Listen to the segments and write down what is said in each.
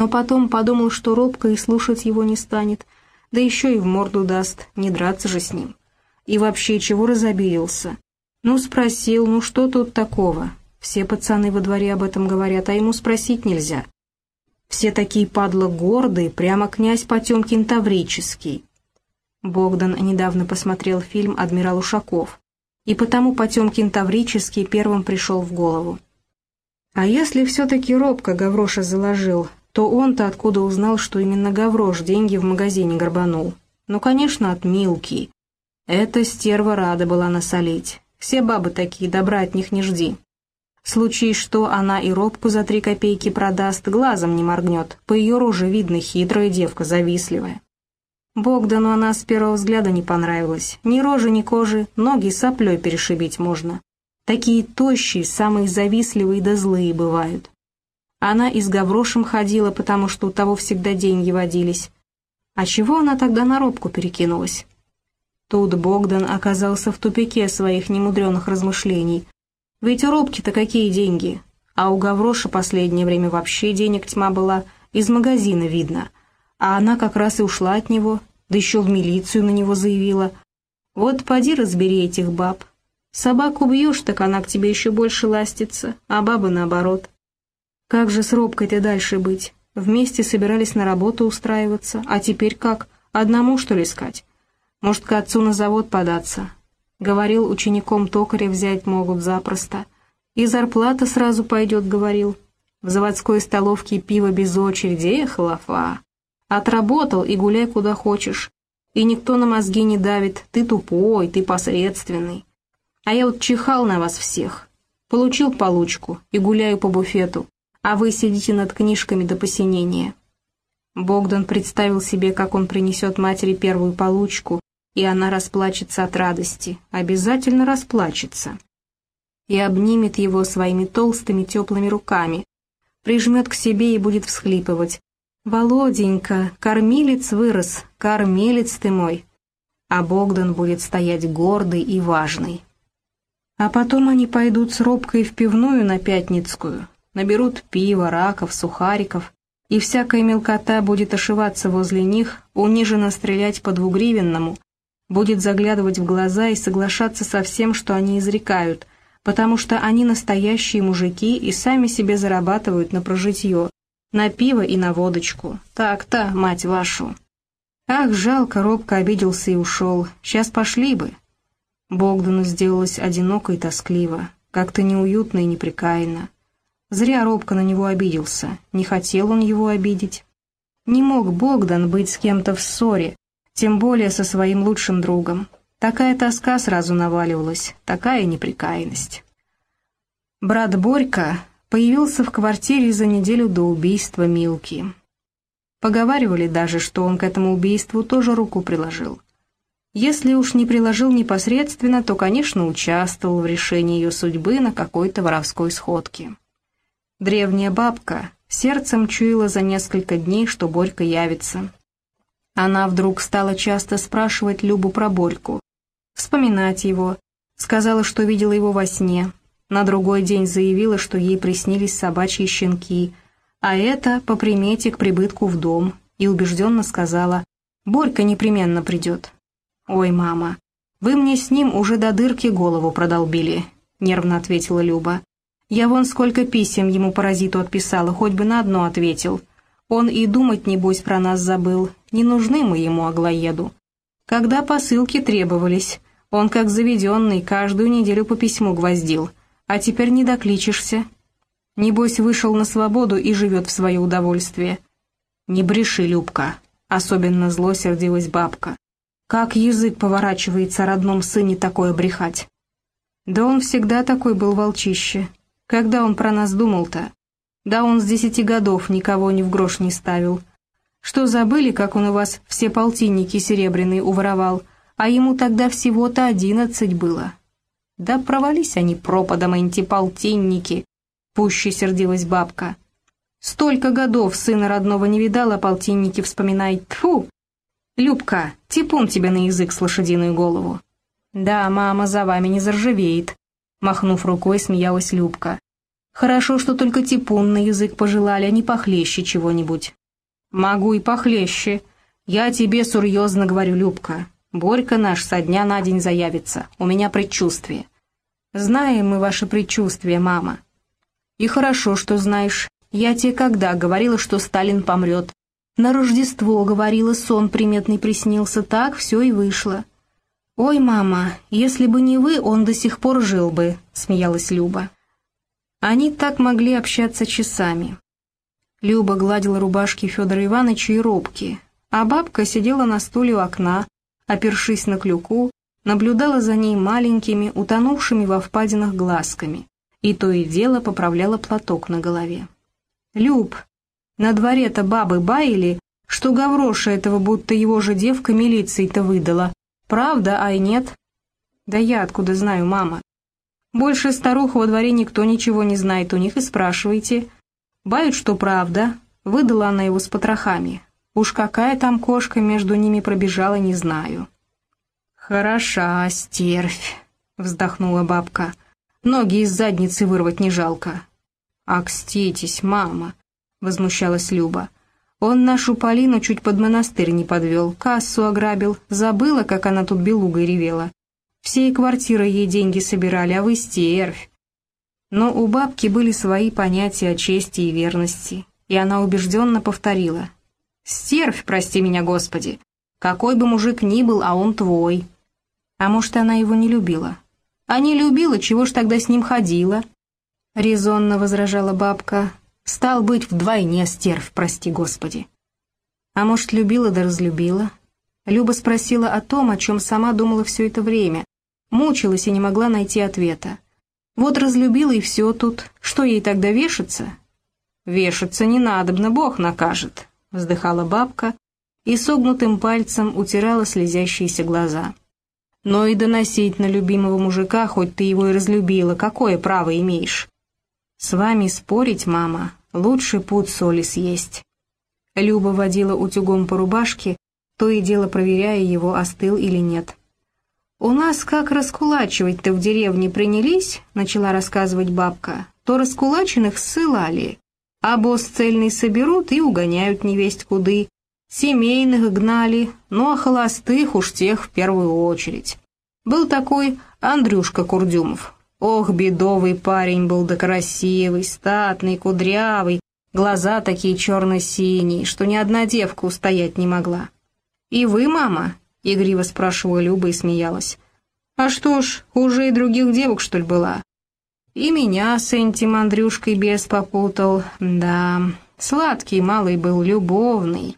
Но потом подумал, что робко и слушать его не станет, да еще и в морду даст, не драться же с ним. И вообще, чего разобиделся? Ну, спросил, ну что тут такого? Все пацаны во дворе об этом говорят, а ему спросить нельзя. Все такие падла гордые, прямо князь Потемкин Таврический. Богдан недавно посмотрел фильм «Адмирал Ушаков», и потому Потемкин Таврический первым пришел в голову. А если все-таки робко Гавроша заложил, то он-то откуда узнал, что именно Гаврош деньги в магазине горбанул? Ну, конечно, от Милки. Эта стерва рада была насолить. Все бабы такие, добра от них не жди. Случай, что она и робку за три копейки продаст, глазом не моргнет. По ее роже видно хитрая девка, завистливая. Богдану она с первого взгляда не понравилась. Ни рожи, ни кожи, ноги соплей перешибить можно. Такие тощие, самые завистливые да злые бывают. Она и с Гаврошем ходила, потому что у того всегда деньги водились. А чего она тогда на робку перекинулась? Тут Богдан оказался в тупике своих немудреных размышлений. Ведь у робки-то какие деньги? А у Гавроша последнее время вообще денег тьма была, из магазина видно. А она как раз и ушла от него, да еще в милицию на него заявила. Вот поди разбери этих баб. Собаку бьешь, так она к тебе еще больше ластится, а баба наоборот. Как же с Робкой-то дальше быть? Вместе собирались на работу устраиваться, а теперь как? Одному, что ли, искать? Может, к отцу на завод податься? Говорил, учеником токаря взять могут запросто. И зарплата сразу пойдет, говорил. В заводской столовке пиво без очереди, эх, лафа. Отработал и гуляй куда хочешь. И никто на мозги не давит, ты тупой, ты посредственный. А я вот чихал на вас всех. Получил получку и гуляю по буфету, а вы сидите над книжками до посинения. Богдан представил себе, как он принесет матери первую получку, и она расплачется от радости, обязательно расплачется. И обнимет его своими толстыми теплыми руками, прижмет к себе и будет всхлипывать. «Володенька, кормилец вырос, кормилец ты мой!» А Богдан будет стоять гордый и важный. А потом они пойдут с робкой в пивную на Пятницкую, наберут пива, раков, сухариков, и всякая мелкота будет ошиваться возле них, униженно стрелять по двугривенному, будет заглядывать в глаза и соглашаться со всем, что они изрекают, потому что они настоящие мужики и сами себе зарабатывают на прожитье, на пиво и на водочку. Так-то, мать вашу. Ах, жалко, робко обиделся и ушел. Сейчас пошли бы. Богдану сделалось одиноко и тоскливо, как-то неуютно и неприкаянно. Зря робко на него обиделся, не хотел он его обидеть. Не мог Богдан быть с кем-то в ссоре, тем более со своим лучшим другом. Такая тоска сразу наваливалась, такая неприкаянность. Брат Борька появился в квартире за неделю до убийства Милки. Поговаривали даже, что он к этому убийству тоже руку приложил. Если уж не приложил непосредственно, то, конечно, участвовал в решении ее судьбы на какой-то воровской сходке. Древняя бабка сердцем чуяла за несколько дней, что Борька явится. Она вдруг стала часто спрашивать Любу про Борьку, вспоминать его, сказала, что видела его во сне, на другой день заявила, что ей приснились собачьи щенки, а это по примете к прибытку в дом, и убежденно сказала, «Борька непременно придет». «Ой, мама, вы мне с ним уже до дырки голову продолбили», — нервно ответила Люба. «Я вон сколько писем ему паразиту отписала, хоть бы на одно ответил. Он и думать, небось, про нас забыл. Не нужны мы ему, Аглоеду. Когда посылки требовались, он, как заведенный, каждую неделю по письму гвоздил. А теперь не докличешься. Небось, вышел на свободу и живет в свое удовольствие. Не бреши, Любка. Особенно зло сердилась бабка. Как язык поворачивается родном сыне такое брехать? Да он всегда такой был волчище. Когда он про нас думал-то? Да он с десяти годов никого ни в грош не ставил. Что забыли, как он у вас все полтинники серебряные уворовал, а ему тогда всего-то одиннадцать было? Да провались они пропадом, эти полтинники, пуще сердилась бабка. Столько годов сына родного не видала, полтинники вспоминай. Тфу, «Любка, типун тебе на язык с лошадиную голову». «Да, мама за вами не заржавеет», — махнув рукой, смеялась Любка. Хорошо, что только типун на язык пожелали, а не похлеще чего-нибудь. Могу и похлеще. Я тебе серьезно говорю, Любка. Борька наш со дня на день заявится. У меня предчувствие. Знаем мы ваше предчувствие, мама. И хорошо, что знаешь. Я тебе когда говорила, что Сталин помрет? На Рождество говорила, сон приметный приснился, так все и вышло. «Ой, мама, если бы не вы, он до сих пор жил бы», — смеялась Люба. Они так могли общаться часами. Люба гладила рубашки Федора Ивановича и робки, а бабка сидела на стуле у окна, опершись на клюку, наблюдала за ней маленькими, утонувшими во впадинах глазками, и то и дело поправляла платок на голове. «Люб, на дворе-то бабы баяли, что Гавроша этого будто его же девка милиции-то выдала, Правда, ай нет? Да я откуда знаю, мама? Больше старух во дворе никто ничего не знает, у них и спрашивайте. Бают, что правда. Выдала она его с потрохами. Уж какая там кошка между ними пробежала, не знаю. «Хороша, стервь», — вздохнула бабка. «Ноги из задницы вырвать не жалко». «Акститесь, мама», — возмущалась Люба. Он нашу Полину чуть под монастырь не подвел, кассу ограбил, забыла, как она тут белугой ревела. Всей квартирой ей деньги собирали, а вы стервь. Но у бабки были свои понятия о чести и верности, и она убежденно повторила. «Стервь, прости меня, Господи! Какой бы мужик ни был, а он твой!» А может, она его не любила? А не любила, чего ж тогда с ним ходила? Резонно возражала бабка, Стал быть вдвойне стерв, прости господи. А может, любила да разлюбила? Люба спросила о том, о чем сама думала все это время. Мучилась и не могла найти ответа. Вот разлюбила и все тут. Что ей тогда вешаться? Вешаться не надобно, Бог накажет, вздыхала бабка и согнутым пальцем утирала слезящиеся глаза. Но и доносить на любимого мужика, хоть ты его и разлюбила, какое право имеешь? С вами спорить, мама, Лучше пуд соли съесть. Люба водила утюгом по рубашке, то и дело проверяя его, остыл или нет. «У нас как раскулачивать-то в деревне принялись», — начала рассказывать бабка, «то раскулаченных ссылали, а босс цельный соберут и угоняют невесть куды. Семейных гнали, ну а холостых уж тех в первую очередь. Был такой Андрюшка Курдюмов, Ох, бедовый парень был да красивый, статный, кудрявый, глаза такие черно-синие, что ни одна девка устоять не могла. «И вы, мама?» — игриво спрашивала Люба и смеялась. «А что ж, хуже и других девок, что ли, была?» «И меня с этим Андрюшкой бес попутал, да, сладкий малый был, любовный».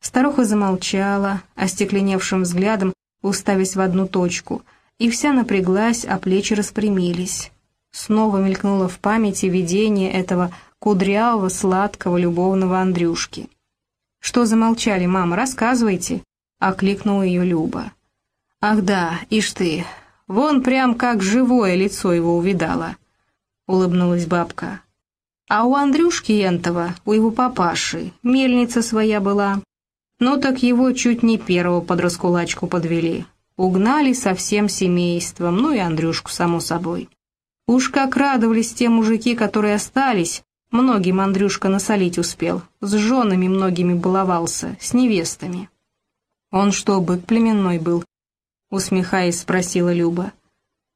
Старуха замолчала, остекленевшим взглядом, уставясь в одну точку — и вся напряглась, а плечи распрямились. Снова мелькнуло в памяти видение этого кудрявого, сладкого, любовного Андрюшки. «Что замолчали, мама, рассказывайте», — окликнула ее Люба. «Ах да, ишь ты, вон прям как живое лицо его увидала», — улыбнулась бабка. «А у Андрюшки Ентова, у его папаши, мельница своя была. Ну так его чуть не первого под раскулачку подвели. Угнали со всем семейством, ну и Андрюшку, само собой. Уж как радовались те мужики, которые остались, многим Андрюшка насолить успел, с женами многими баловался, с невестами. «Он что, бык племенной был?» — усмехаясь, спросила Люба.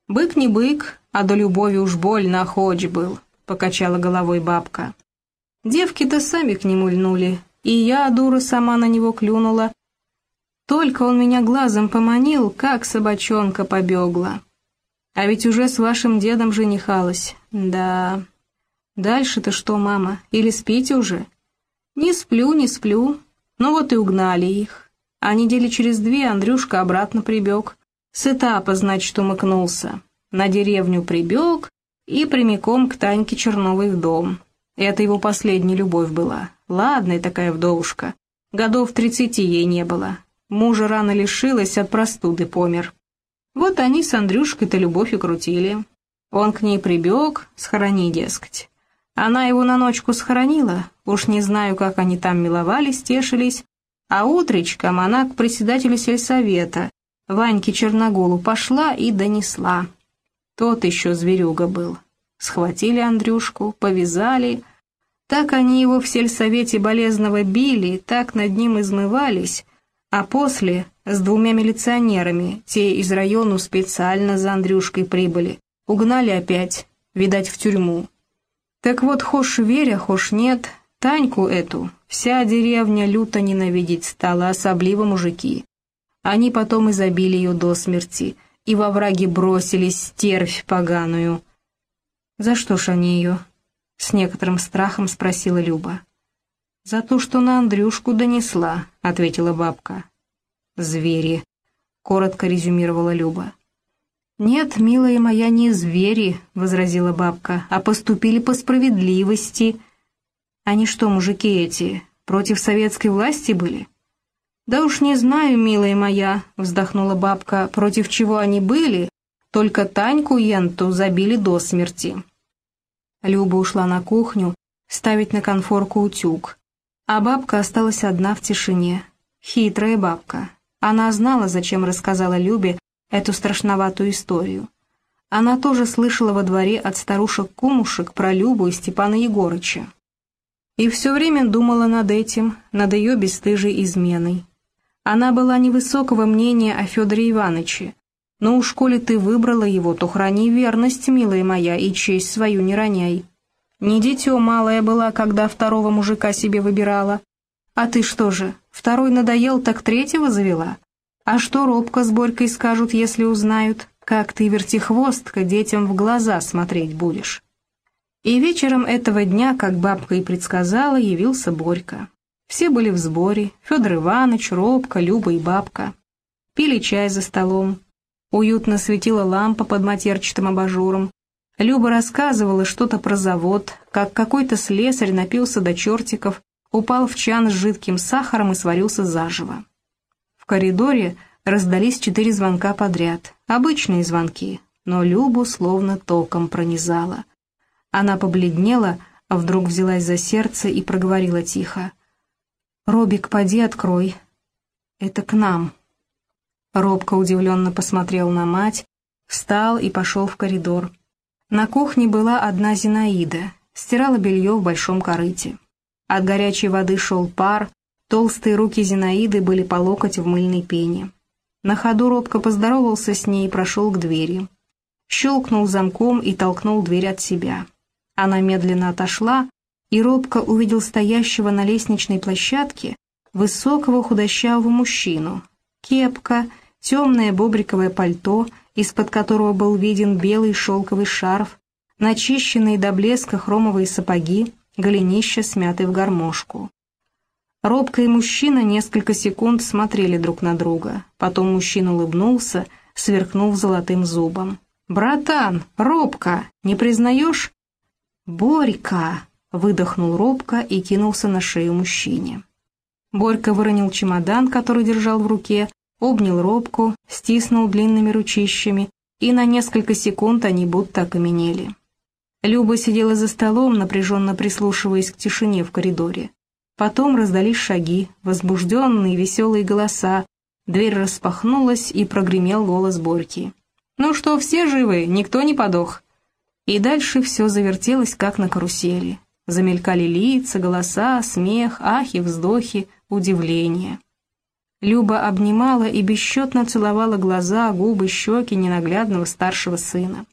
«Бык не бык, а до любови уж больно охоч был», — покачала головой бабка. Девки-то сами к нему льнули, и я, дура, сама на него клюнула, только он меня глазом поманил, как собачонка побегла. А ведь уже с вашим дедом женихалась. Да. Дальше-то что, мама? Или спите уже? Не сплю, не сплю. Ну вот и угнали их. А недели через две Андрюшка обратно прибег. С этапа, значит, умыкнулся. На деревню прибег и прямиком к Таньке Черновой в дом. Это его последняя любовь была. Ладная такая вдовушка. Годов тридцати ей не было. Мужа рано лишилась, от простуды помер. Вот они с Андрюшкой-то любовь и крутили. Он к ней прибег, схорони, дескать. Она его на ночку схоронила, уж не знаю, как они там миловались, тешились, а утречком она к председателю сельсовета, Ваньке Черногулу, пошла и донесла. Тот еще зверюга был. Схватили Андрюшку, повязали. Так они его в сельсовете болезного били, так над ним измывались, а после с двумя милиционерами, те из району специально за Андрюшкой прибыли, угнали опять, видать, в тюрьму. Так вот, хошь веря, хошь нет, Таньку эту вся деревня люто ненавидеть стала, особливо мужики. Они потом и забили ее до смерти, и во враги бросились стервь поганую. «За что ж они ее?» — с некоторым страхом спросила Люба. «За то, что на Андрюшку донесла», — ответила бабка. «Звери», — коротко резюмировала Люба. «Нет, милая моя, не звери», — возразила бабка, — «а поступили по справедливости». «Они что, мужики эти, против советской власти были?» «Да уж не знаю, милая моя», — вздохнула бабка, — «против чего они были, только Таньку Енту забили до смерти». Люба ушла на кухню ставить на конфорку утюг, а бабка осталась одна в тишине. Хитрая бабка. Она знала, зачем рассказала Любе эту страшноватую историю. Она тоже слышала во дворе от старушек-кумушек про Любу и Степана Егорыча. И все время думала над этим, над ее бесстыжей изменой. Она была невысокого мнения о Федоре Ивановиче, но уж коли ты выбрала его, то храни верность, милая моя, и честь свою не роняй. Не дитё малая была, когда второго мужика себе выбирала. А ты что же, второй надоел, так третьего завела? А что робко с Борькой скажут, если узнают, как ты, вертихвостка, детям в глаза смотреть будешь? И вечером этого дня, как бабка и предсказала, явился Борька. Все были в сборе, Федор Иванович, Робка, Люба и бабка. Пили чай за столом. Уютно светила лампа под матерчатым абажуром. Люба рассказывала что-то про завод, как какой-то слесарь напился до чертиков, упал в чан с жидким сахаром и сварился заживо. В коридоре раздались четыре звонка подряд, обычные звонки, но Любу словно током пронизала. Она побледнела, а вдруг взялась за сердце и проговорила тихо. «Робик, поди открой. Это к нам». Робко удивленно посмотрел на мать, встал и пошел в коридор. На кухне была одна Зинаида, стирала белье в большом корыте. От горячей воды шел пар, Толстые руки Зинаиды были по локоть в мыльной пене. На ходу робко поздоровался с ней и прошел к двери. Щелкнул замком и толкнул дверь от себя. Она медленно отошла, и робко увидел стоящего на лестничной площадке высокого худощавого мужчину. Кепка, темное бобриковое пальто, из-под которого был виден белый шелковый шарф, начищенные до блеска хромовые сапоги, голенища смяты в гармошку. Робко и мужчина несколько секунд смотрели друг на друга. Потом мужчина улыбнулся, сверкнув золотым зубом. «Братан, Робко, не признаешь?» «Борька!» — выдохнул Робко и кинулся на шею мужчине. Борька выронил чемодан, который держал в руке, обнял Робку, стиснул длинными ручищами, и на несколько секунд они будто окаменели. Люба сидела за столом, напряженно прислушиваясь к тишине в коридоре. Потом раздались шаги, возбужденные веселые голоса, дверь распахнулась и прогремел голос Борьки. «Ну что, все живы? Никто не подох?» И дальше все завертелось, как на карусели. Замелькали лица, голоса, смех, ахи, вздохи, удивление. Люба обнимала и бесчетно целовала глаза, губы, щеки ненаглядного старшего сына.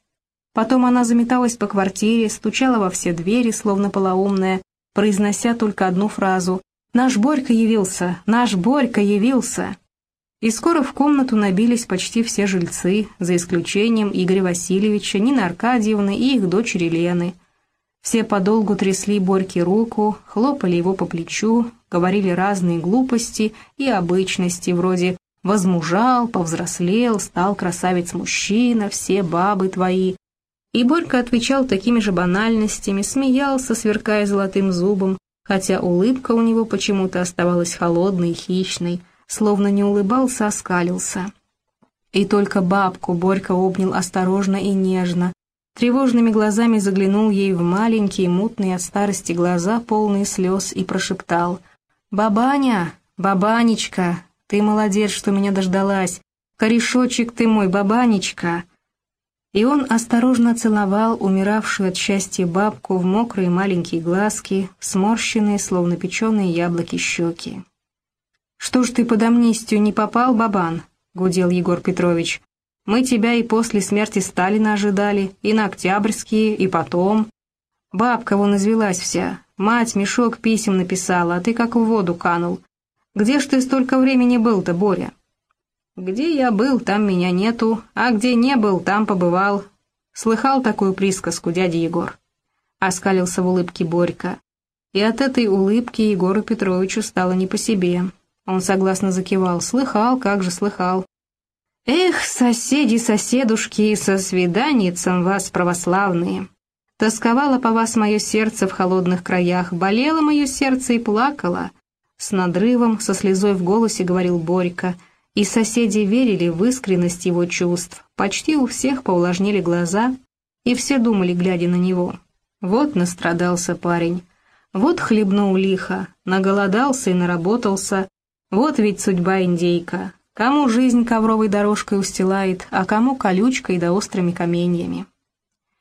Потом она заметалась по квартире, стучала во все двери, словно полоумная, произнося только одну фразу «Наш Борька явился! Наш Борька явился!» И скоро в комнату набились почти все жильцы, за исключением Игоря Васильевича, Нины Аркадьевны и их дочери Лены. Все подолгу трясли Борьке руку, хлопали его по плечу, говорили разные глупости и обычности, вроде «возмужал, повзрослел, стал красавец-мужчина, все бабы твои», и Борька отвечал такими же банальностями, смеялся, сверкая золотым зубом, хотя улыбка у него почему-то оставалась холодной и хищной, словно не улыбался, а скалился. И только бабку Борька обнял осторожно и нежно, тревожными глазами заглянул ей в маленькие, мутные от старости глаза, полные слез, и прошептал «Бабаня, бабанечка, ты молодец, что меня дождалась, корешочек ты мой, бабанечка!» И он осторожно целовал умиравшую от счастья бабку в мокрые маленькие глазки, сморщенные, словно печеные яблоки щеки. «Что ж ты под амнистию не попал, бабан?» — гудел Егор Петрович. «Мы тебя и после смерти Сталина ожидали, и на Октябрьские, и потом. Бабка вон извелась вся, мать мешок писем написала, а ты как в воду канул. Где ж ты столько времени был-то, Боря?» «Где я был, там меня нету, а где не был, там побывал». Слыхал такую присказку, дядя Егор? Оскалился в улыбке Борька. И от этой улыбки Егору Петровичу стало не по себе. Он согласно закивал. «Слыхал, как же слыхал». «Эх, соседи, соседушки, со свиданицем вас православные!» Тосковало по вас мое сердце в холодных краях, болело мое сердце и плакало. С надрывом, со слезой в голосе говорил Борька — и соседи верили в искренность его чувств. Почти у всех поувлажнили глаза, и все думали, глядя на него. Вот настрадался парень, вот хлебнул лихо, наголодался и наработался, вот ведь судьба индейка. Кому жизнь ковровой дорожкой устилает, а кому колючкой да острыми каменьями.